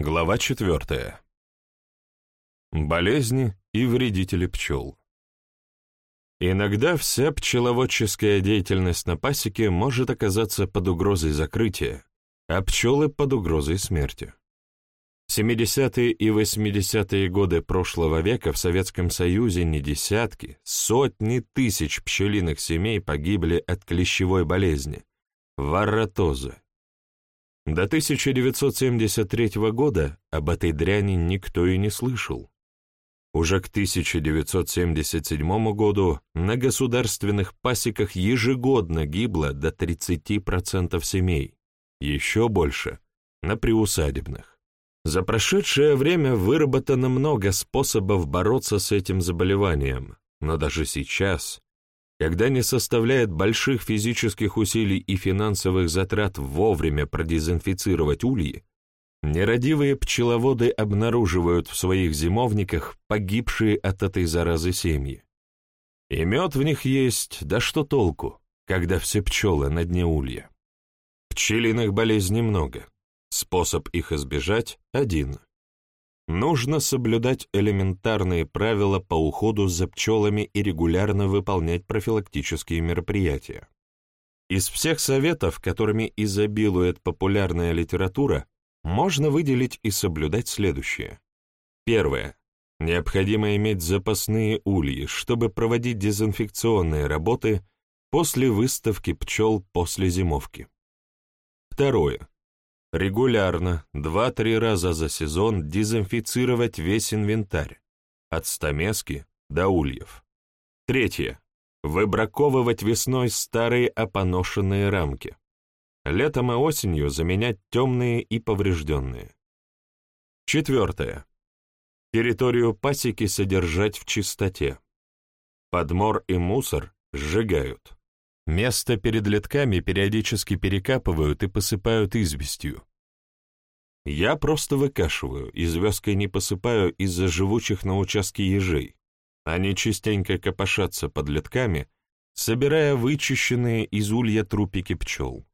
Глава четвертая. Болезни и вредители пчел. Иногда вся пчеловодческая деятельность на пасеке может оказаться под угрозой закрытия, а пчелы под угрозой смерти. В 70-е и 80-е годы прошлого века в Советском Союзе не десятки, сотни тысяч пчелиных семей погибли от клещевой болезни – варротоза, до 1973 года об этой дряни никто и не слышал. Уже к 1977 году на государственных пасеках ежегодно гибло до 30% семей, еще больше – на приусадебных. За прошедшее время выработано много способов бороться с этим заболеванием, но даже сейчас когда не составляет больших физических усилий и финансовых затрат вовремя продезинфицировать ульи, нерадивые пчеловоды обнаруживают в своих зимовниках погибшие от этой заразы семьи. И мед в них есть, да что толку, когда все пчелы на дне улья. Пчелиных болезней много, способ их избежать один Нужно соблюдать элементарные правила по уходу за пчелами и регулярно выполнять профилактические мероприятия. Из всех советов, которыми изобилует популярная литература, можно выделить и соблюдать следующее. Первое. Необходимо иметь запасные ульи, чтобы проводить дезинфекционные работы после выставки пчел после зимовки. Второе Регулярно, два-три раза за сезон дезинфицировать весь инвентарь, от стамески до ульев. Третье. Выбраковывать весной старые опоношенные рамки. Летом и осенью заменять темные и поврежденные. Четвертое. Территорию пасеки содержать в чистоте. Подмор и мусор сжигают. Место перед летками периодически перекапывают и посыпают известью. Я просто выкашиваю, и звездкой не посыпаю из-за живучих на участке ежей. Они частенько копошатся под летками, собирая вычищенные из улья трупики пчел.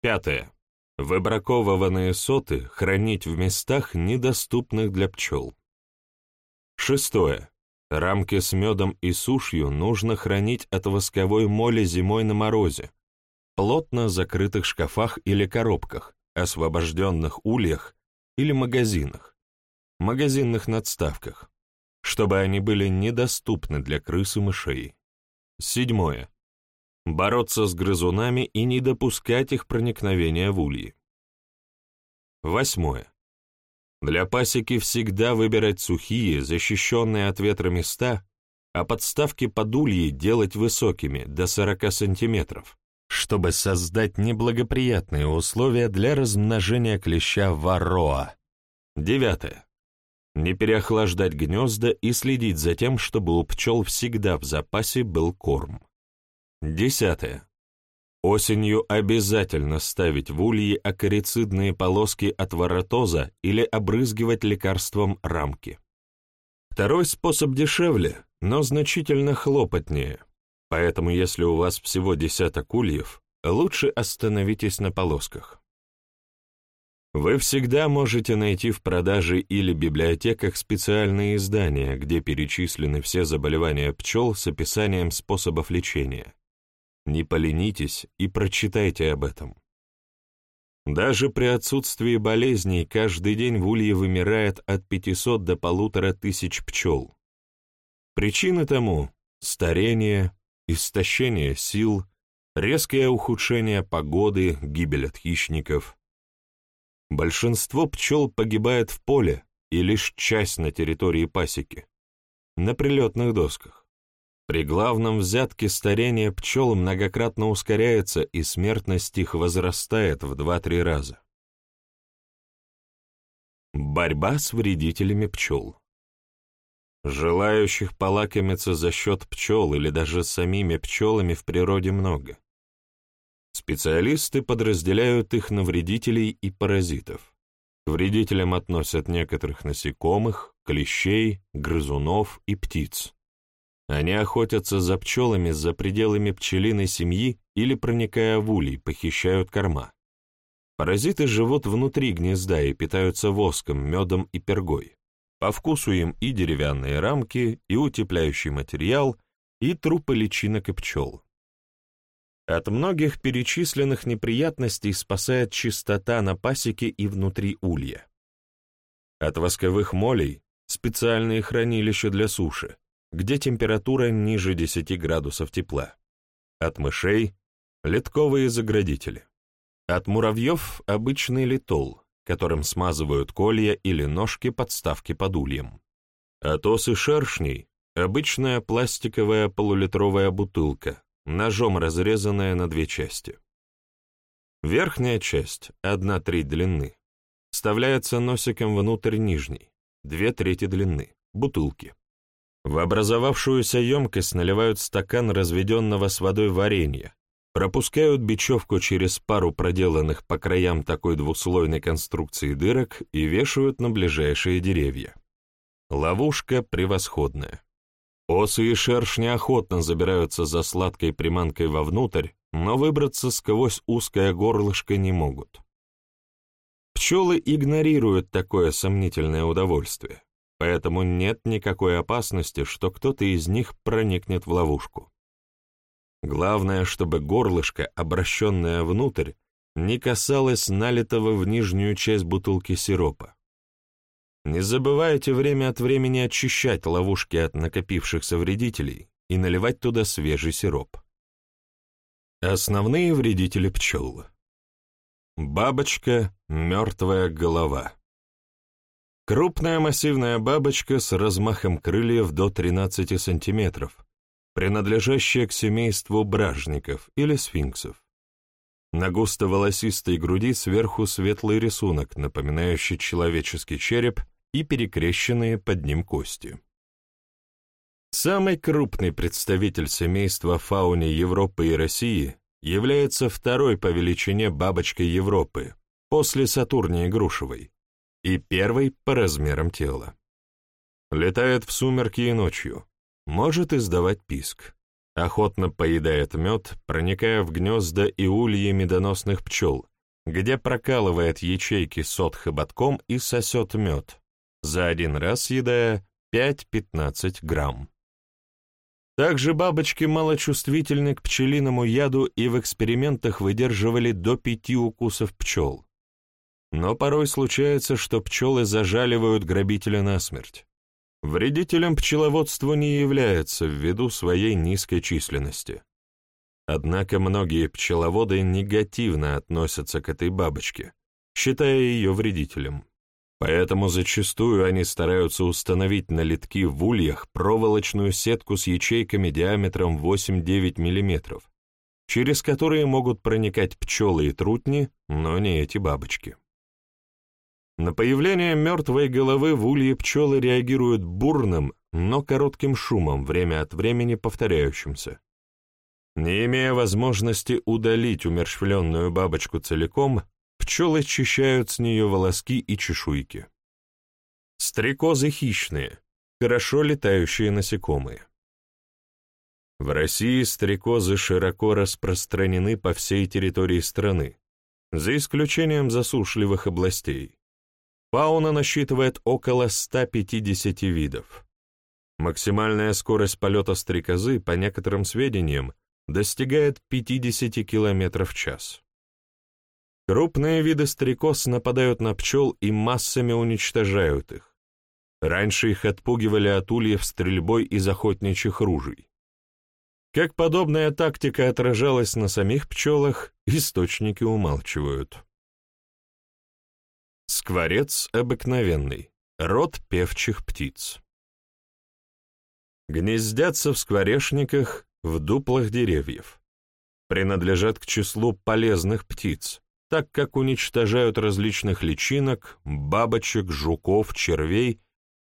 Пятое. Выбраковыванные соты хранить в местах, недоступных для пчел. Шестое. Рамки с медом и сушью нужно хранить от восковой моли зимой на морозе, плотно закрытых шкафах или коробках, освобожденных ульях или магазинах, магазинных надставках, чтобы они были недоступны для крыс и мышей. Седьмое. Бороться с грызунами и не допускать их проникновения в ульи. Восьмое. Для пасеки всегда выбирать сухие, защищенные от ветра места, а подставки под ульи делать высокими, до 40 сантиметров, чтобы создать неблагоприятные условия для размножения клеща варроа. Девятое. Не переохлаждать гнезда и следить за тем, чтобы у пчел всегда в запасе был корм. Десятое. Осенью обязательно ставить в ульи акарицидные полоски от воротоза или обрызгивать лекарством рамки. Второй способ дешевле, но значительно хлопотнее, поэтому если у вас всего десяток ульев, лучше остановитесь на полосках. Вы всегда можете найти в продаже или библиотеках специальные издания, где перечислены все заболевания пчел с описанием способов лечения. Не поленитесь и прочитайте об этом. Даже при отсутствии болезней каждый день в улье вымирает от 500 до полутора тысяч пчел. Причины тому – старение, истощение сил, резкое ухудшение погоды, гибель от хищников. Большинство пчел погибает в поле и лишь часть на территории пасеки, на прилетных досках. При главном взятке старение пчел многократно ускоряется, и смертность их возрастает в 2-3 раза. Борьба с вредителями пчел. Желающих полакомиться за счет пчел или даже самими пчелами в природе много. Специалисты подразделяют их на вредителей и паразитов. К вредителям относят некоторых насекомых, клещей, грызунов и птиц. Они охотятся за пчелами за пределами пчелиной семьи или, проникая в улей, похищают корма. Паразиты живут внутри гнезда и питаются воском, медом и пергой. По вкусу им и деревянные рамки, и утепляющий материал, и трупы личинок и пчел. От многих перечисленных неприятностей спасает чистота на пасеке и внутри улья. От восковых молей – специальные хранилища для суши, где температура ниже 10 градусов тепла. От мышей – литковые заградители. От муравьев – обычный литол, которым смазывают колья или ножки подставки под ульем. От осы шершней – обычная пластиковая полулитровая бутылка, ножом разрезанная на две части. Верхняя часть, одна треть длины, вставляется носиком внутрь нижней, две трети длины, бутылки. В образовавшуюся емкость наливают стакан разведенного с водой варенья, пропускают бечевку через пару проделанных по краям такой двуслойной конструкции дырок и вешают на ближайшие деревья. Ловушка превосходная. Осы и шершни охотно забираются за сладкой приманкой вовнутрь, но выбраться сквозь узкое горлышко не могут. Пчелы игнорируют такое сомнительное удовольствие, поэтому нет никакой опасности, что кто-то из них проникнет в ловушку. Главное, чтобы горлышко, обращенное внутрь, не касалось налитого в нижнюю часть бутылки сиропа. Не забывайте время от времени очищать ловушки от накопившихся вредителей и наливать туда свежий сироп. Основные вредители пчел. Бабочка — мертвая голова. Крупная массивная бабочка с размахом крыльев до 13 см, принадлежащая к семейству бражников или сфинксов. На густо-волосистой груди сверху светлый рисунок, напоминающий человеческий череп и перекрещенные под ним кости. Самый крупный представитель семейства фауни Европы и России является второй по величине бабочкой Европы, после Сатурнии грушевой, и первой по размерам тела. Летает в сумерки и ночью, может издавать писк, охотно поедает мед, проникая в гнезда и ульи медоносных пчел, где прокалывает ячейки сот хоботком и сосет мед, за один раз съедая 5-15 грамм. Также бабочки малочувствительны к пчелиному яду и в экспериментах выдерживали до пяти укусов пчел. Но порой случается, что пчелы зажаливают грабителя насмерть. Вредителем пчеловодству не является ввиду своей низкой численности. Однако многие пчеловоды негативно относятся к этой бабочке, считая ее вредителем. Поэтому зачастую они стараются установить на литки в ульях проволочную сетку с ячейками диаметром 8-9 мм, через которые могут проникать пчелы и трутни, но не эти бабочки. На появление мертвой головы в улье пчелы реагируют бурным, но коротким шумом, время от времени повторяющимся. Не имея возможности удалить умерщвленную бабочку целиком, Пчелы счищают с нее волоски и чешуйки. Стрекозы хищные, хорошо летающие насекомые. В России стрекозы широко распространены по всей территории страны, за исключением засушливых областей. Фауна насчитывает около 150 видов. Максимальная скорость полета стрекозы, по некоторым сведениям, достигает 50 км в час. Крупные виды стрекоз нападают на пчел и массами уничтожают их. Раньше их отпугивали от ульев стрельбой из охотничьих ружей. Как подобная тактика отражалась на самих пчелах, источники умалчивают. Скворец обыкновенный, род певчих птиц. Гнездятся в скворечниках, в дуплах деревьев. Принадлежат к числу полезных птиц, так как уничтожают различных личинок, бабочек, жуков, червей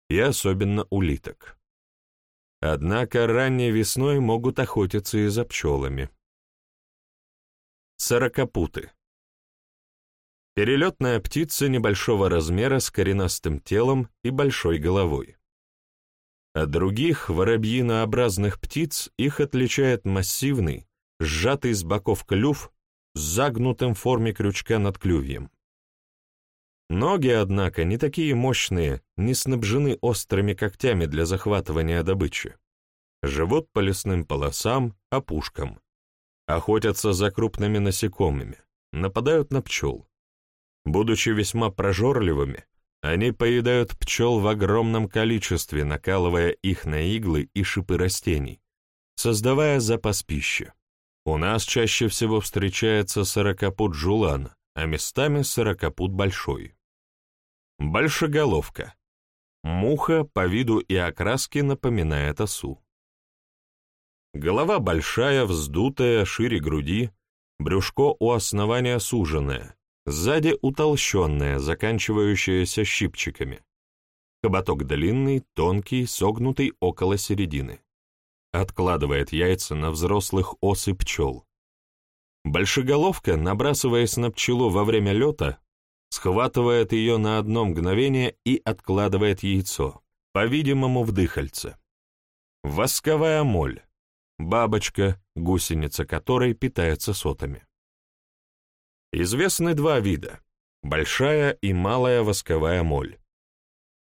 и особенно улиток. Однако ранней весной могут охотиться и за пчелами. Сорокопуты. Перелетная птица небольшого размера с коренастым телом и большой головой. От других воробьинообразных птиц их отличает массивный, сжатый с боков клюв с загнутым в форме крючка над клювьем. Ноги, однако, не такие мощные, не снабжены острыми когтями для захватывания добычи. Живут по лесным полосам, опушкам. Охотятся за крупными насекомыми, нападают на пчел. Будучи весьма прожорливыми, они поедают пчел в огромном количестве, накалывая их на иглы и шипы растений, создавая запас пищи. У нас чаще всего встречается сорокопут жулан, а местами сорокопут большой. Большеголовка. Муха по виду и окраске напоминает осу. Голова большая, вздутая, шире груди, брюшко у основания суженное, Сзади утолщенная, заканчивающаяся щипчиками. Хоботок длинный, тонкий, согнутый около середины. Откладывает яйца на взрослых ос и пчел. Большеголовка, набрасываясь на пчелу во время лета, схватывает ее на одно мгновение и откладывает яйцо, по-видимому, в дыхальце. Восковая моль, бабочка, гусеница которой питается сотами. Известны два вида – большая и малая восковая моль.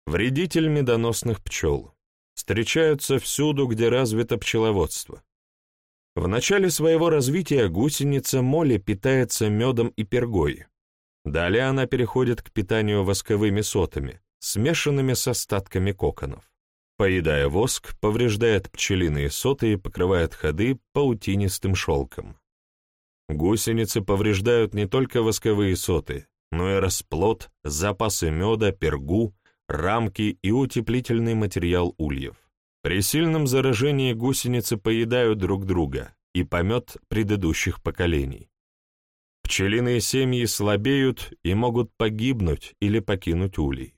Вредитель медоносных пчел. Встречаются всюду, где развито пчеловодство. В начале своего развития гусеница моли питается медом и пергой. Далее она переходит к питанию восковыми сотами, смешанными с остатками коконов. Поедая воск, повреждает пчелиные соты и покрывает ходы паутинистым шелком. Гусеницы повреждают не только восковые соты, но и расплод, запасы меда, пергу, рамки и утеплительный материал ульев. При сильном заражении гусеницы поедают друг друга и помет предыдущих поколений. Пчелиные семьи слабеют и могут погибнуть или покинуть улей.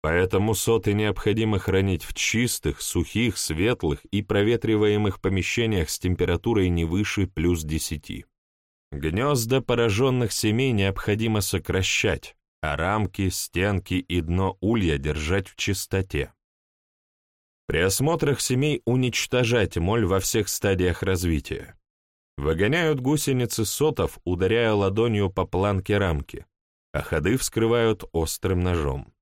Поэтому соты необходимо хранить в чистых, сухих, светлых и проветриваемых помещениях с температурой не выше плюс 10. Гнезда пораженных семей необходимо сокращать, а рамки, стенки и дно улья держать в чистоте. При осмотрах семей уничтожать моль во всех стадиях развития. Выгоняют гусеницы сотов, ударяя ладонью по планке рамки, а ходы вскрывают острым ножом.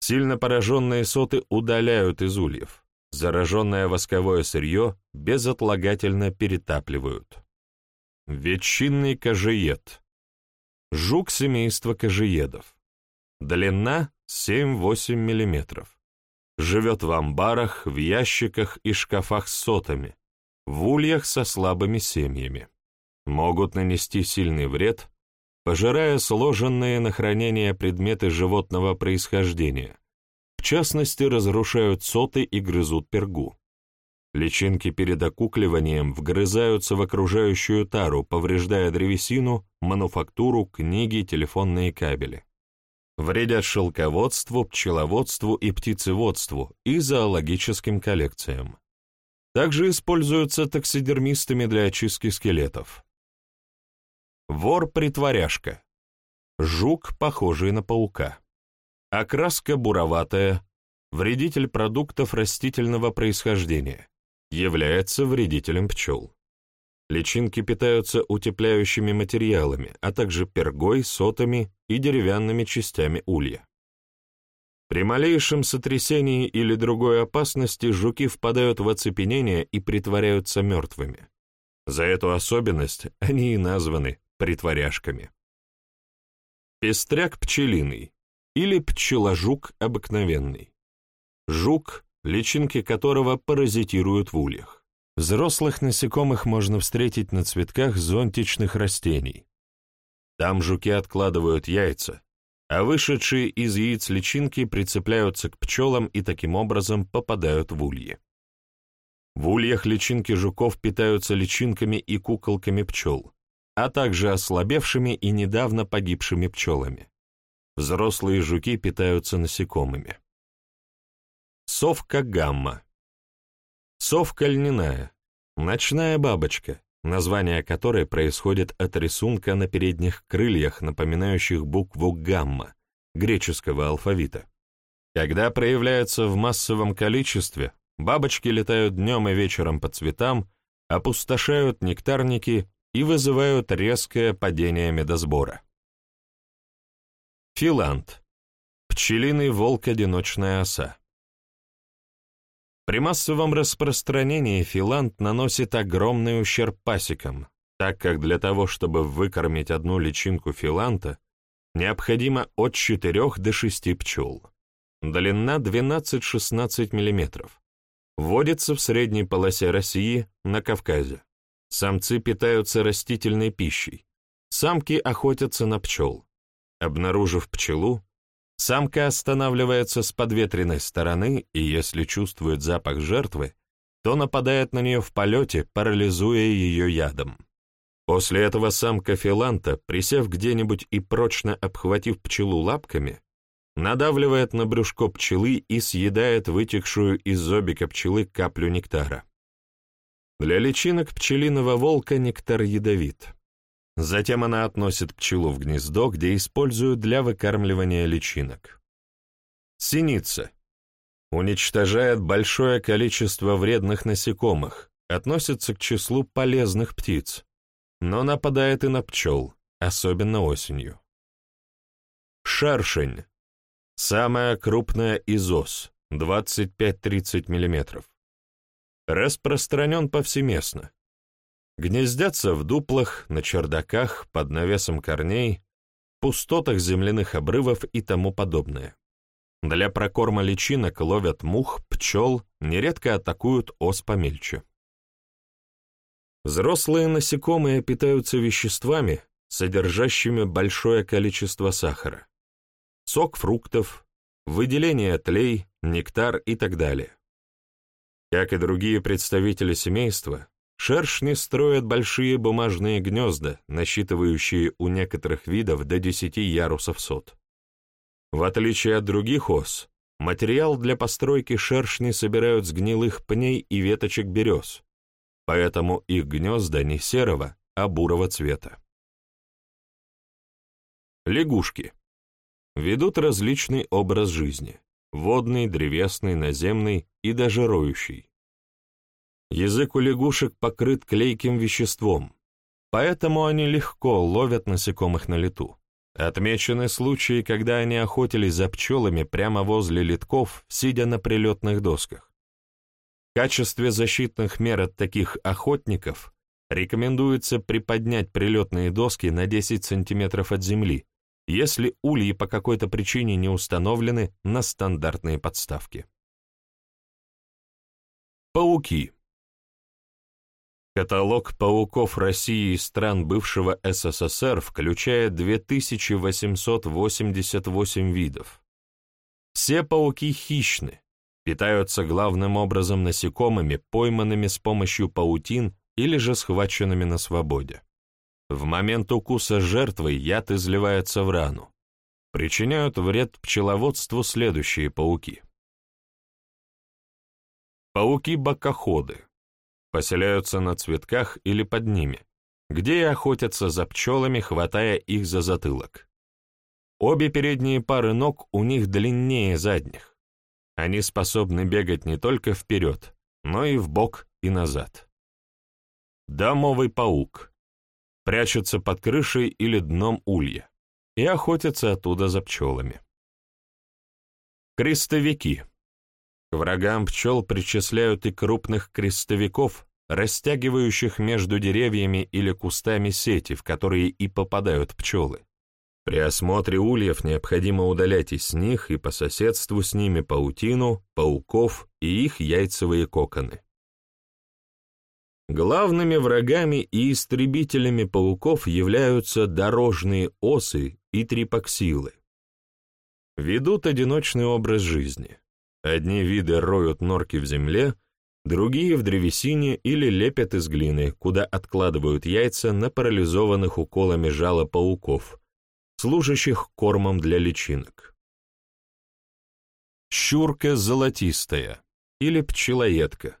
Сильно пораженные соты удаляют из ульев. Зараженное восковое сырье безотлагательно перетапливают. Ветчинный кожеед. Жук семейства кожеедов. Длина 7-8 мм. Живет в амбарах, в ящиках и шкафах с сотами, в ульях со слабыми семьями. Могут нанести сильный вред, пожирая сложенные на хранение предметы животного происхождения. В частности, разрушают соты и грызут пергу. Личинки перед окукливанием вгрызаются в окружающую тару, повреждая древесину, мануфактуру, книги, телефонные кабели. Вредят шелководству, пчеловодству и птицеводству и зоологическим коллекциям. Также используются таксидермистами для очистки скелетов. Вор-притворяшка. Жук, похожий на паука. Окраска буроватая. Вредитель продуктов растительного происхождения является вредителем пчел. Личинки питаются утепляющими материалами, а также пергой, сотами и деревянными частями улья. При малейшем сотрясении или другой опасности жуки впадают в оцепенение и притворяются мертвыми. За эту особенность они и названы притворяшками. Пестряк пчелиный или пчеложук обыкновенный. Жук личинки которого паразитируют в ульях. Взрослых насекомых можно встретить на цветках зонтичных растений. Там жуки откладывают яйца, а вышедшие из яиц личинки прицепляются к пчелам и таким образом попадают в ульи. В ульях личинки жуков питаются личинками и куколками пчел, а также ослабевшими и недавно погибшими пчелами. Взрослые жуки питаются насекомыми. Совка гамма. Совка льняная. Ночная бабочка, название которой происходит от рисунка на передних крыльях, напоминающих букву гамма, греческого алфавита. Когда проявляется в массовом количестве, бабочки летают днем и вечером по цветам, опустошают нектарники и вызывают резкое падение медосбора. Филант. Пчелиный волк-одиночная оса. При массовом распространении филант наносит огромный ущерб пасекам, так как для того, чтобы выкормить одну личинку филанта, необходимо от 4 до 6 пчел. Длина 12-16 мм. Вводится в средней полосе России, на Кавказе. Самцы питаются растительной пищей. Самки охотятся на пчел. Обнаружив пчелу, самка останавливается с подветренной стороны и, если чувствует запах жертвы, то нападает на нее в полете, парализуя ее ядом. После этого самка филанта, присев где-нибудь и прочно обхватив пчелу лапками, надавливает на брюшко пчелы и съедает вытекшую из зобика пчелы каплю нектара. Для личинок пчелиного волка нектар ядовит. Затем она относит пчелу в гнездо, где используют для выкармливания личинок. Синица. Уничтожает большое количество вредных насекомых, относится к числу полезных птиц, но нападает и на пчел, особенно осенью. Шершень. Самая крупная из ос, 25-30 мм. Распространен повсеместно. Гнездятся в дуплах, на чердаках, под навесом корней, пустотах земляных обрывов и тому подобное. Для прокорма личинок ловят мух, пчел, нередко атакуют ос помельче. Взрослые насекомые питаются веществами, содержащими большое количество сахара. Сок фруктов, выделение тлей, нектар и так далее. Как и другие представители семейства, шершни строят большие бумажные гнезда, насчитывающие у некоторых видов до 10 ярусов сот. В отличие от других ос, материал для постройки шершни собирают с гнилых пней и веточек берез, поэтому их гнезда не серого, а бурого цвета. Лягушки. Ведут различный образ жизни – водный, древесный, наземный и даже роющий. Язык у лягушек покрыт клейким веществом, поэтому они легко ловят насекомых на лету. Отмечены случаи, когда они охотились за пчелами прямо возле литков, сидя на прилетных досках. В качестве защитных мер от таких охотников рекомендуется приподнять прилетные доски на 10 см от земли, если ульи по какой-то причине не установлены на стандартные подставки. Пауки. Каталог пауков России и стран бывшего СССР включает 2888 видов. Все пауки хищны, питаются главным образом насекомыми, пойманными с помощью паутин или же схваченными на свободе. В момент укуса жертвы яд изливается в рану. Причиняют вред пчеловодству следующие пауки. Пауки-бокоходы. Поселяются на цветках или под ними, где и охотятся за пчелами, хватая их за затылок. Обе передние пары ног у них длиннее задних. Они способны бегать не только вперед, но и в бок и назад. Домовый паук. Прячется под крышей или дном улья и охотятся оттуда за пчелами. Крестовики. Врагам пчел причисляют и крупных крестовиков, растягивающих между деревьями или кустами сети, в которые и попадают пчелы. При осмотре ульев необходимо удалять из них и по соседству с ними паутину, пауков и их яйцевые коконы. Главными врагами и истребителями пауков являются дорожные осы и трипоксилы. Ведут одиночный образ жизни. Одни виды роют норки в земле, другие — в древесине или лепят из глины, куда откладывают яйца на парализованных уколами жала пауков — служащих кормом для личинок. Щурка золотистая или пчелоедка.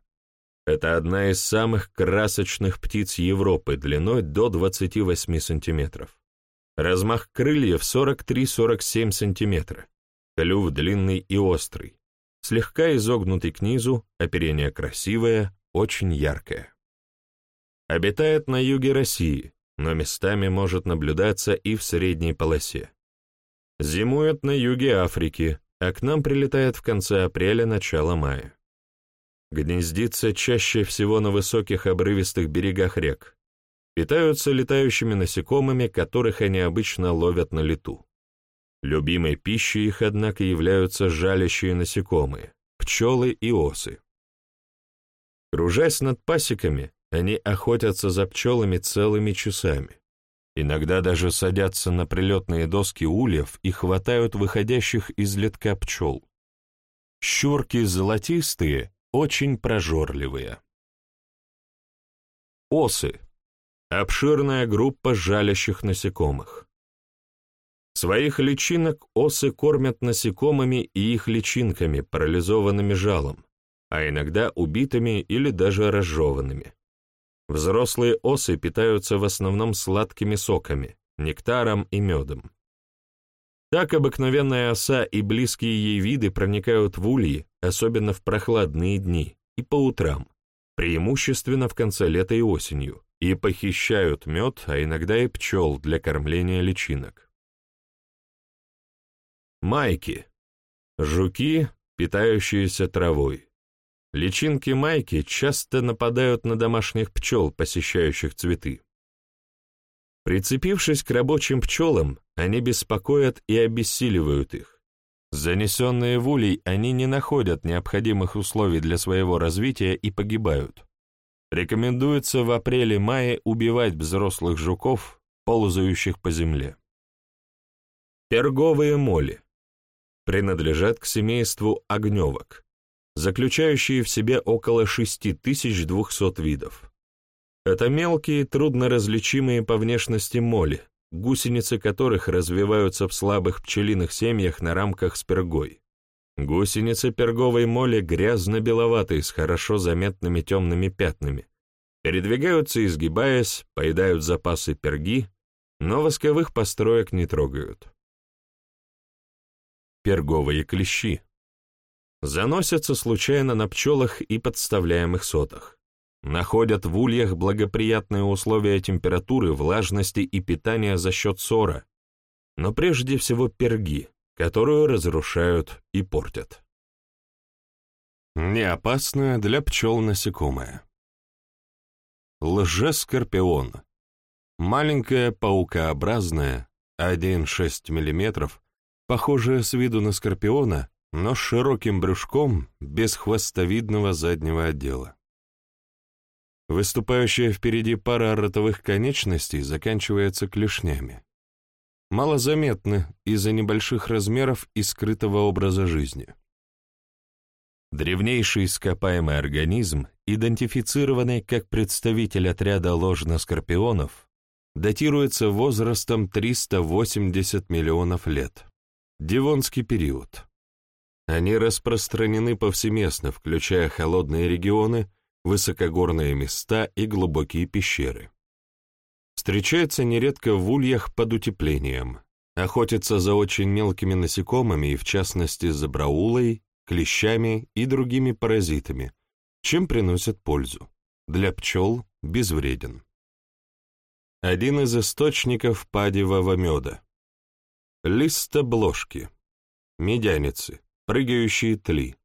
Это одна из самых красочных птиц Европы длиной до 28 сантиметров. Размах крыльев 43-47 сантиметра. Клюв длинный и острый. Слегка изогнутый к низу, оперение красивое, очень яркое. Обитает на юге России, но местами может наблюдаться и в средней полосе. Зимует на юге Африки, а к нам прилетает в конце апреля-начало мая. Гнездится чаще всего на высоких обрывистых берегах рек. Питаются летающими насекомыми, которых они обычно ловят на лету. Любимой пищей их, однако, являются жалящие насекомые, пчелы и осы. Кружась над пасеками, они охотятся за пчелами целыми часами. Иногда даже садятся на прилетные доски ульев и хватают выходящих из летка пчел. Щурки золотистые, очень прожорливые. Осы — обширная группа жалящих насекомых. Своих личинок осы кормят насекомыми и их личинками, парализованными жалом, а иногда убитыми или даже разжеванными. Взрослые осы питаются в основном сладкими соками, нектаром и медом. Так обыкновенная оса и близкие ей виды проникают в ульи, особенно в прохладные дни, и по утрам, преимущественно в конце лета и осенью, и похищают мед, а иногда и пчел для кормления личинок. Майки. Жуки, питающиеся травой. Личинки майки часто нападают на домашних пчел, посещающих цветы. Прицепившись к рабочим пчелам, они беспокоят и обессиливают их. Занесенные в улей, они не находят необходимых условий для своего развития и погибают. Рекомендуется в апреле-мае убивать взрослых жуков, ползающих по земле. Перговые моли принадлежат к семейству огневок заключающие в себе около 6200 видов. Это мелкие, трудноразличимые по внешности моли, гусеницы которых развиваются в слабых пчелиных семьях на рамках с пергой. Гусеницы перговой моли грязно-беловатые с хорошо заметными темными пятнами, передвигаются изгибаясь, поедают запасы перги, но восковых построек не трогают. Перговые клещи заносятся случайно на пчелах и подставляемых сотах. Находят в ульях благоприятные условия температуры, влажности и питания за счет сора, но прежде всего перги, которую разрушают и портят. Неопасное для пчел насекомое. Лжескорпион. Маленькая паукообразная, 1,6 мм, похожая с виду на скорпиона, но с широким брюшком, без хвостовидного заднего отдела. Выступающая впереди пара ротовых конечностей заканчивается клешнями. Малозаметны из-за небольших размеров и скрытого образа жизни. Древнейший ископаемый организм, идентифицированный как представитель отряда ложноскорпионов, датируется возрастом 380 миллионов лет. Девонский период. Они распространены повсеместно, включая холодные регионы, высокогорные места и глубокие пещеры. Встречается нередко в ульях под утеплением, охотится за очень мелкими насекомыми и, в частности, за браулой, клещами и другими паразитами, чем приносят пользу. Для пчел безвреден. Один из источников падевого меда. Листобложки, медяницы, прыгающие тли,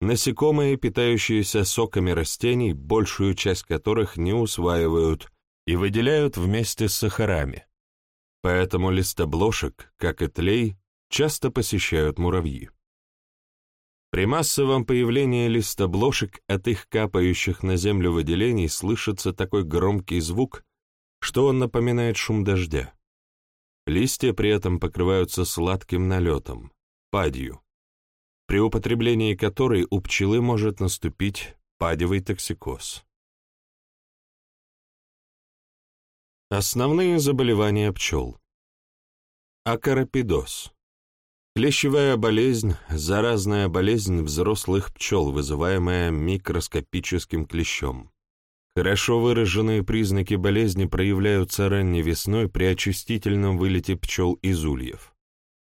насекомые, питающиеся соками растений, большую часть которых не усваивают и выделяют вместе с сахарами. Поэтому листоблошек, как и тлей, часто посещают муравьи. При массовом появлении листоблошек от их капающих на землю выделений слышится такой громкий звук, что он напоминает шум дождя. Листья при этом покрываются сладким налетом, падью при употреблении которой у пчелы может наступить падевый токсикоз. Основные заболевания пчел. Акаропидоз. Клещевая болезнь – заразная болезнь взрослых пчел, вызываемая микроскопическим клещом. Хорошо выраженные признаки болезни проявляются ранней весной при очистительном вылете пчел из ульев.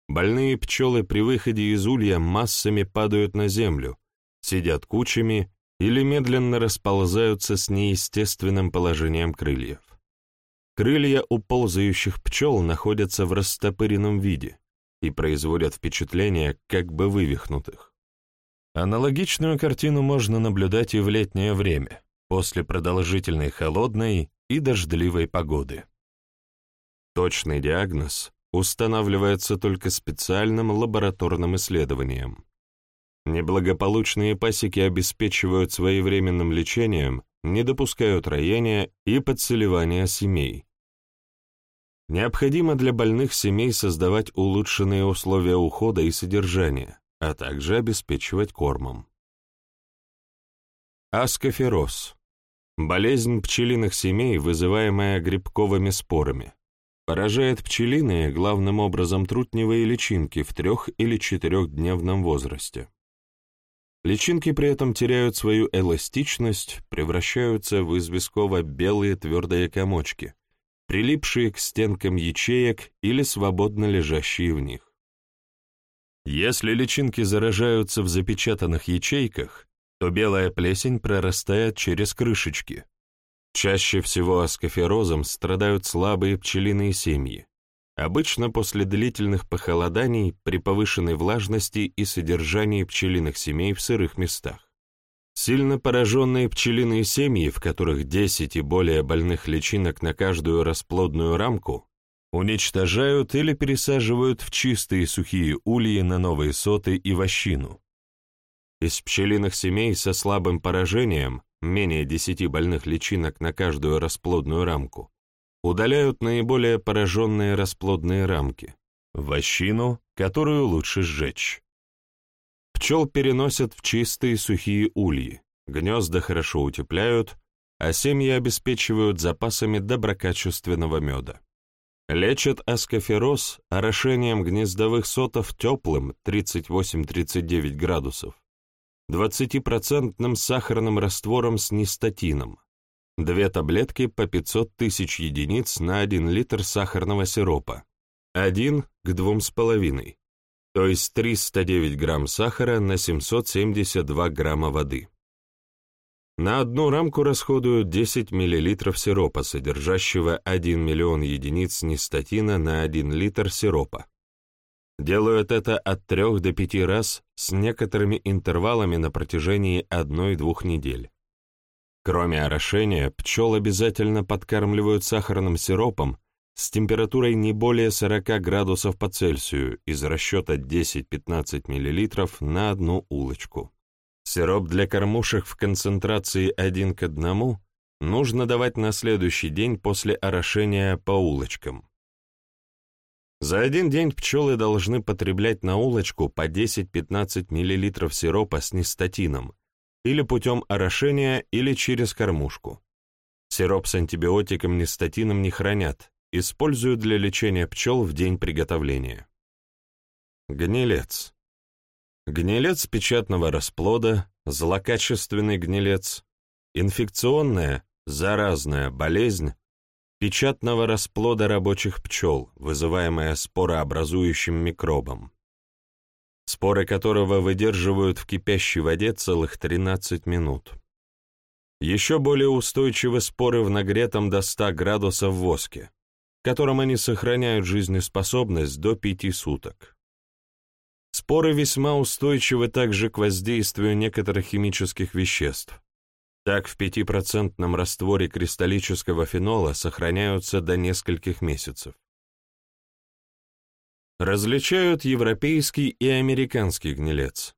Больные пчелы при выходе из улья массами падают на землю, сидят кучами или медленно расползаются с неестественным положением крыльев. Крылья у ползающих пчел находятся в растопыренном виде и производят впечатление как бы вывихнутых. Аналогичную картину можно наблюдать и в летнее время, после продолжительной холодной и дождливой погоды. Точный диагноз устанавливается только специальным лабораторным исследованием. Неблагополучные пасеки обеспечивают своевременным лечением, не допускают роения и подселивания семей. Необходимо для больных семей создавать улучшенные условия ухода и содержания, а также обеспечивать кормом. Аскофероз. Болезнь пчелиных семей, вызываемая грибковыми спорами. Поражает пчелиные, главным образом трутневые личинки в трех- или четырехдневном возрасте. Личинки при этом теряют свою эластичность, превращаются в известково-белые твердые комочки, прилипшие к стенкам ячеек или свободно лежащие в них. Если личинки заражаются в запечатанных ячейках, то белая плесень прорастает через крышечки. Чаще всего аскоферозом страдают слабые пчелиные семьи, обычно после длительных похолоданий при повышенной влажности и содержании пчелиных семей в сырых местах. Сильно пораженные пчелиные семьи, в которых 10 и более больных личинок на каждую расплодную рамку, уничтожают или пересаживают в чистые сухие ульи на новые соты и вощину. Из пчелиных семей со слабым поражением, менее 10 больных личинок на каждую расплодную рамку, удаляют наиболее пораженные расплодные рамки, вощину, которую лучше сжечь. Пчел переносят в чистые сухие ульи, гнезда хорошо утепляют, а семьи обеспечивают запасами доброкачественного меда. Лечат аскофероз орошением гнездовых сотов теплым 38-39 градусов, 20% сахарным раствором с нистатином, две таблетки по 500 тысяч единиц на 1 литр сахарного сиропа, 1 к 2,5, то есть 309 грамм сахара на 772 грамма воды. На одну рамку расходуют 10 мл сиропа, содержащего 1 миллион единиц нистатина на 1 литр сиропа. Делают это от 3 до 5 раз с некоторыми интервалами на протяжении 1-2 недель. Кроме орошения, пчел обязательно подкармливают сахарным сиропом с температурой не более 40 градусов по Цельсию из расчета 10-15 мл на одну улочку. Сироп для кормушек в концентрации 1 к 1 нужно давать на следующий день после орошения по улочкам. За один день пчелы должны потреблять на улочку по 10-15 мл сиропа с нистатином или путем орошения или через кормушку. Сироп с антибиотиком нистатином не хранят, используют для лечения пчел в день приготовления. Гнилец. Гнилец печатного расплода, злокачественный гнилец, инфекционная, заразная болезнь печатного расплода рабочих пчел, вызываемая спорообразующим микробом, споры которого выдерживают в кипящей воде целых 13 минут. Еще более устойчивы споры в нагретом до 100 градусов воске, которым они сохраняют жизнеспособность до пяти суток. Споры весьма устойчивы также к воздействию некоторых химических веществ. Так в 5% растворе кристаллического фенола сохраняются до нескольких месяцев. Различают европейский и американский гнилец.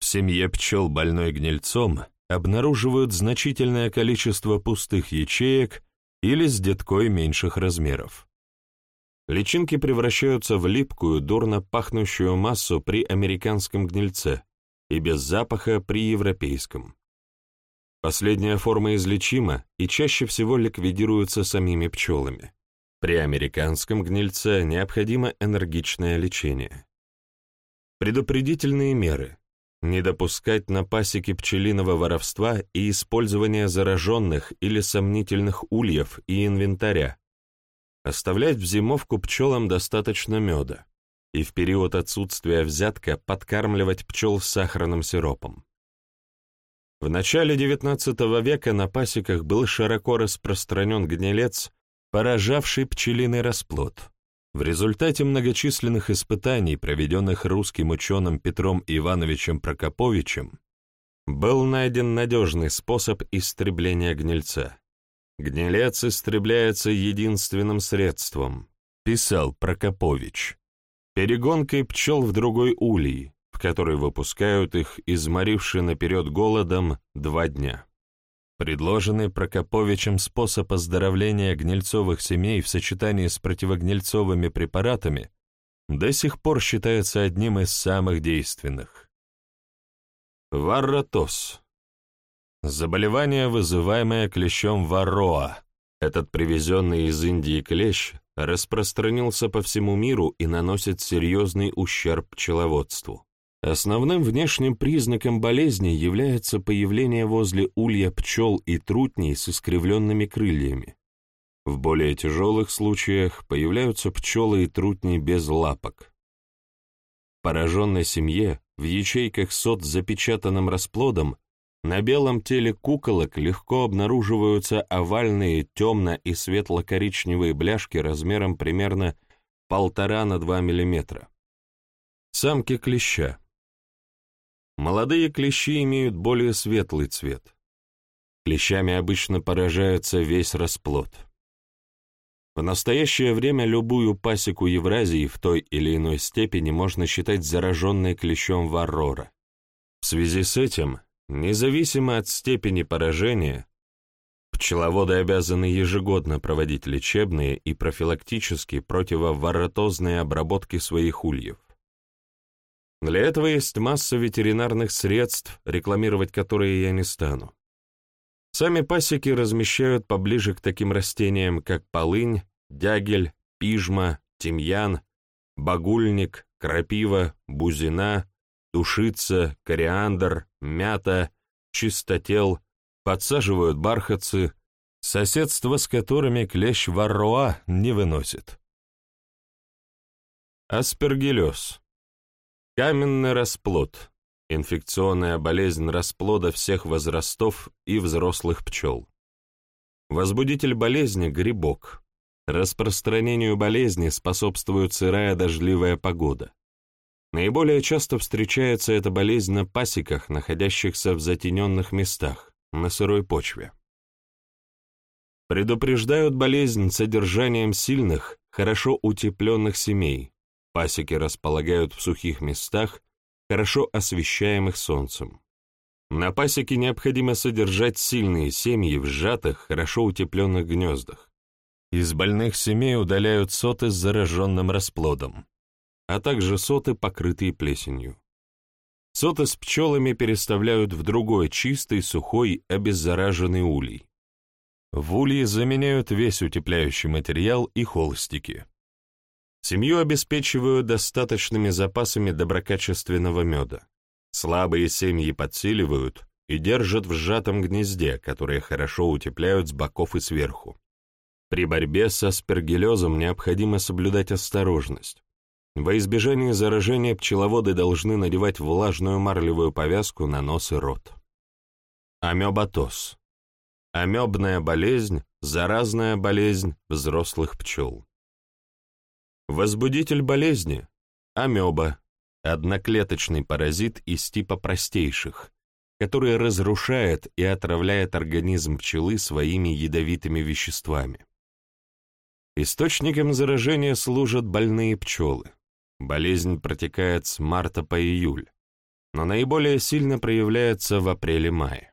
В семье пчел больной гнильцом обнаруживают значительное количество пустых ячеек или с деткой меньших размеров. Личинки превращаются в липкую, дурно пахнущую массу при американском гнильце и без запаха при европейском. Последняя форма излечима и чаще всего ликвидируется самими пчелами. При американском гнильце необходимо энергичное лечение. Предупредительные меры. Не допускать на пасеке пчелиного воровства и использования зараженных или сомнительных ульев и инвентаря, Оставлять в зимовку пчелам достаточно меда и в период отсутствия взятка подкармливать пчел сахарным сиропом. В начале XIX века на пасеках был широко распространен гнилец, поражавший пчелиный расплод. В результате многочисленных испытаний, проведенных русским ученым Петром Ивановичем Прокоповичем, был найден надежный способ истребления гнильца. «Гнилец истребляется единственным средством», — писал Прокопович, «перегонкой пчел в другой улей, в который выпускают их, изморивши наперед голодом, два дня». Предложенный Прокоповичем способ оздоровления гнильцовых семей в сочетании с противогнильцовыми препаратами до сих пор считается одним из самых действенных. Варротоз. Заболевание, вызываемое клещом варроа. Этот привезенный из Индии клещ распространился по всему миру и наносит серьезный ущерб пчеловодству. Основным внешним признаком болезни является появление возле улья пчел и трутней с искривленными крыльями. В более тяжелых случаях появляются пчелы и трутни без лапок. В пораженной семье в ячейках сот с запечатанным расплодом на белом теле куколок легко обнаруживаются овальные темно- и светло-коричневые бляшки размером примерно полтора на два миллиметра. Самки клеща Молодые клещи имеют более светлый цвет. Клещами обычно поражается весь расплод. В настоящее время любую пасеку Евразии в той или иной степени можно считать зараженной клещом варрора. В связи с этим, независимо от степени поражения, пчеловоды обязаны ежегодно проводить лечебные и профилактические противоворотозные обработки своих ульев. Для этого есть масса ветеринарных средств, рекламировать которые я не стану. Сами пасеки размещают поближе к таким растениям, как полынь, дягель, пижма, тимьян, багульник, крапива, бузина, душица, кориандр, мята, чистотел, подсаживают бархатцы, соседство с которыми клещ варроа не выносит. Аспергиллез Каменный расплод – инфекционная болезнь расплода всех возрастов и взрослых пчел. Возбудитель болезни – грибок. Распространению болезни способствует сырая дождливая погода. Наиболее часто встречается эта болезнь на пасеках, находящихся в затененных местах, на сырой почве. Предупреждают болезнь содержанием сильных, хорошо утепленных семей, Пасеки располагают в сухих местах, хорошо освещаемых солнцем. На пасеке необходимо содержать сильные семьи в сжатых, хорошо утепленных гнездах. Из больных семей удаляют соты с зараженным расплодом, а также соты, покрытые плесенью. Соты с пчелами переставляют в другой чистый, сухой, обеззараженный улей. В улье заменяют весь утепляющий материал и холстики. Семью обеспечивают достаточными запасами доброкачественного меда. Слабые семьи подсиливают и держат в сжатом гнезде, которое хорошо утепляют с боков и сверху. При борьбе с аспергиллезом необходимо соблюдать осторожность. Во избежание заражения пчеловоды должны надевать влажную марлевую повязку на нос и рот. Амебатоз. Амебная болезнь – заразная болезнь взрослых пчел. Возбудитель болезни – амеба, одноклеточный паразит из типа простейших, который разрушает и отравляет организм пчелы своими ядовитыми веществами. Источником заражения служат больные пчелы. Болезнь протекает с марта по июль, но наиболее сильно проявляется в апреле-мае.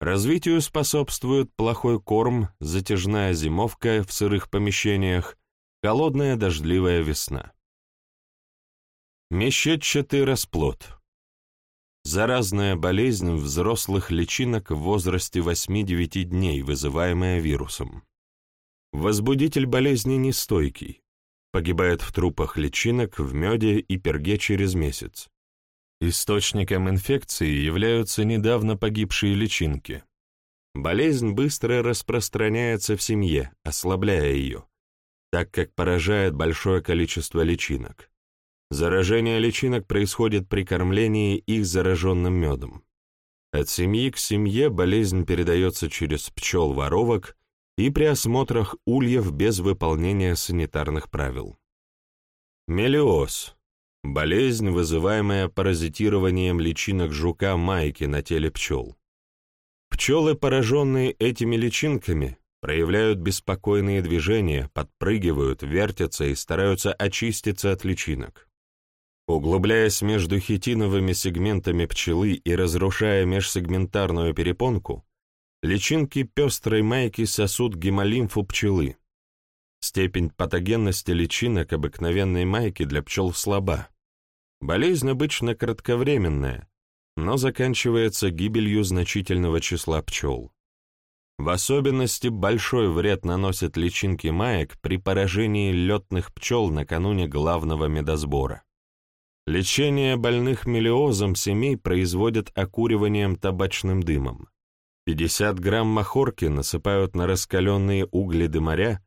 Развитию способствует плохой корм, затяжная зимовка в сырых помещениях, Холодная дождливая весна. Мещетчатый расплод. Заразная болезнь взрослых личинок в возрасте 8-9 дней, вызываемая вирусом. Возбудитель болезни нестойкий. Погибает в трупах личинок, в меде и перге через месяц. Источником инфекции являются недавно погибшие личинки. Болезнь быстро распространяется в семье, ослабляя ее так как поражает большое количество личинок. Заражение личинок происходит при кормлении их зараженным медом. От семьи к семье болезнь передается через пчел-воровок и при осмотрах ульев без выполнения санитарных правил. Мелиоз – болезнь, вызываемая паразитированием личинок жука-майки на теле пчел. Пчелы, пораженные этими личинками, проявляют беспокойные движения, подпрыгивают, вертятся и стараются очиститься от личинок. Углубляясь между хитиновыми сегментами пчелы и разрушая межсегментарную перепонку, личинки пестрой майки сосут гемолимфу пчелы. Степень патогенности личинок обыкновенной майки для пчел слаба. Болезнь обычно кратковременная, но заканчивается гибелью значительного числа пчел. В особенности большой вред наносят личинки маек при поражении летных пчел накануне главного медосбора. Лечение больных мелиозом семей производят окуриванием табачным дымом. 50 грамм махорки насыпают на раскаленные угли дымаря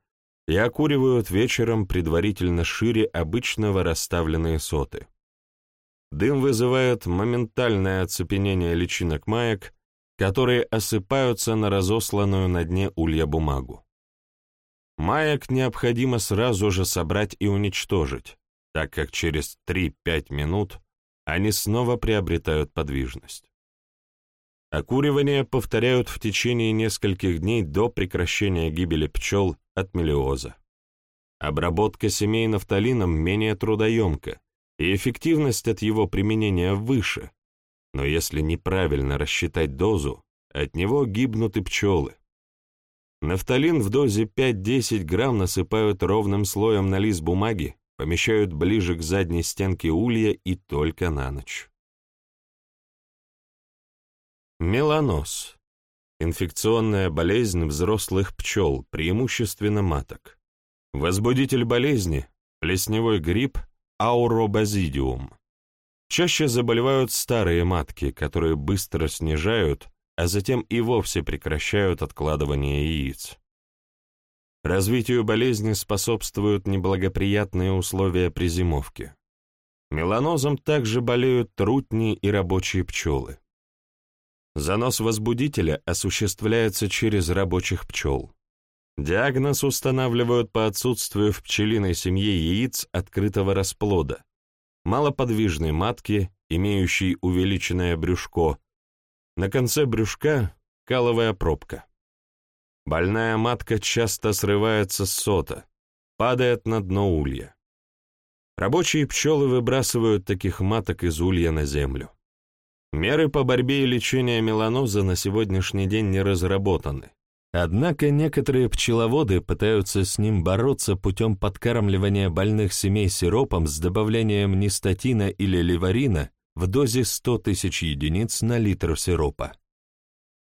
и окуривают вечером предварительно шире обычного расставленные соты. Дым вызывает моментальное оцепенение личинок маек, которые осыпаются на разосланную на дне улья бумагу. Маек необходимо сразу же собрать и уничтожить, так как через 3-5 минут они снова приобретают подвижность. Окуривание повторяют в течение нескольких дней до прекращения гибели пчел от мелиоза. Обработка семей нафталином менее трудоемка, и эффективность от его применения выше, но если неправильно рассчитать дозу, от него гибнут и пчелы. Нафталин в дозе 5-10 грамм насыпают ровным слоем на лист бумаги помещают ближе к задней стенке улья и только на ночь. Меланоз. Инфекционная болезнь взрослых пчел, преимущественно маток. Возбудитель болезни – плесневой грипп ауробазидиум. Чаще заболевают старые матки, которые быстро снижают, а затем и вовсе прекращают откладывание яиц. Развитию болезни способствуют неблагоприятные условия при зимовке. Меланозом также болеют трутни и рабочие пчелы. Занос возбудителя осуществляется через рабочих пчел. Диагноз устанавливают по отсутствию в пчелиной семье яиц открытого расплода, малоподвижной матки, имеющей увеличенное брюшко, на конце брюшка – каловая пробка. Больная матка часто срывается с сота, падает на дно улья. Рабочие пчелы выбрасывают таких маток из улья на землю. Меры по борьбе и лечению меланоза на сегодняшний день не разработаны. Однако некоторые пчеловоды пытаются с ним бороться путем подкармливания больных семей сиропом с добавлением нистатина или ливарина в дозе 100 тысяч единиц на литр сиропа.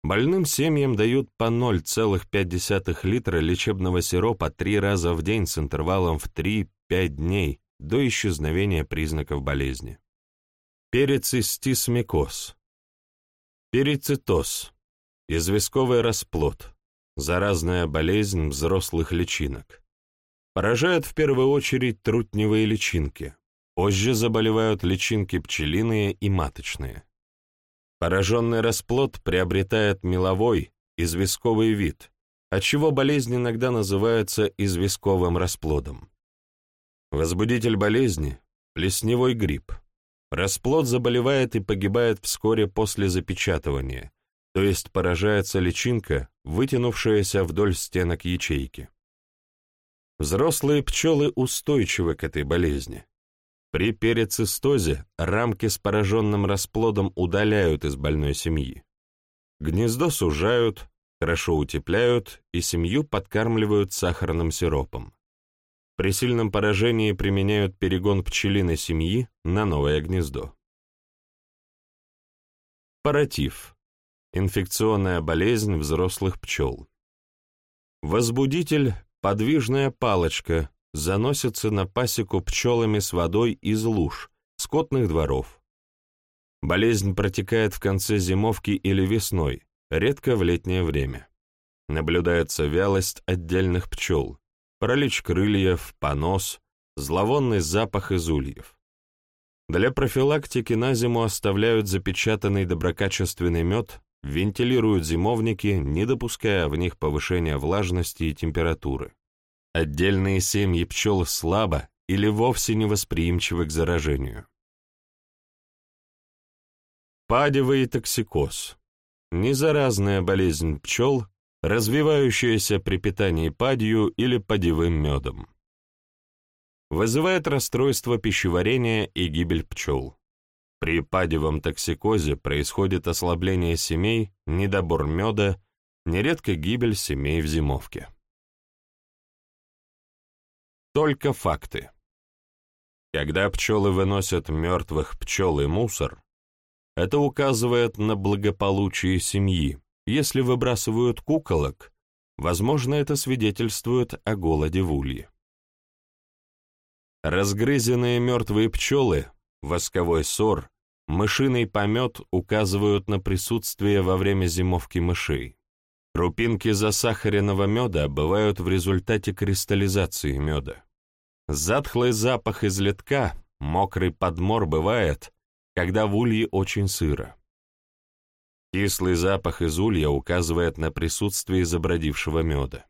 Больным семьям дают по 0,5 литра лечебного сиропа три раза в день с интервалом в 3-5 дней до исчезновения признаков болезни. Перицистисмикоз. Перицитоз. Известковый расплод. Заразная болезнь взрослых личинок. Поражает в первую очередь трутневые личинки. Позже заболевают личинки пчелиные и маточные. Пораженный расплод приобретает меловой, известковый вид, отчего болезнь иногда называется известковым расплодом. Возбудитель болезни – плесневой грипп. Расплод заболевает и погибает вскоре после запечатывания, то есть поражается личинка, вытянувшаяся вдоль стенок ячейки. Взрослые пчелы устойчивы к этой болезни, при перицистозе рамки с пораженным расплодом удаляют из больной семьи. Гнездо сужают, хорошо утепляют и семью подкармливают сахарным сиропом. При сильном поражении применяют перегон пчелиной семьи на новое гнездо. Паратив. Инфекционная болезнь взрослых пчел. Возбудитель – подвижная палочка, заносятся на пасеку пчелами с водой из луж, скотных дворов. Болезнь протекает в конце зимовки или весной, редко в летнее время. Наблюдается вялость отдельных пчел, паралич крыльев, понос, зловонный запах из ульев. Для профилактики на зиму оставляют запечатанный доброкачественный мед, вентилируют зимовники, не допуская в них повышения влажности и температуры. Отдельные семьи пчел слабо или вовсе не восприимчивы к заражению. Падевый токсикоз. Незаразная болезнь пчел, развивающаяся при питании падью или падевым медом. Вызывает расстройство пищеварения и гибель пчел. При падевом токсикозе происходит ослабление семей, недобор меда, нередко гибель семей в зимовке. Только факты. Когда пчелы выносят мертвых пчел и мусор, это указывает на благополучие семьи. Если выбрасывают куколок, возможно, это свидетельствует о голоде в улье. Разгрызенные мертвые пчелы, восковой сор, мышиный помет указывают на присутствие во время зимовки мышей. Крупинки засахаренного меда бывают в результате кристаллизации меда. Затхлый запах из литка, мокрый подмор бывает, когда в улье очень сыро. Кислый запах из улья указывает на присутствие забродившего меда.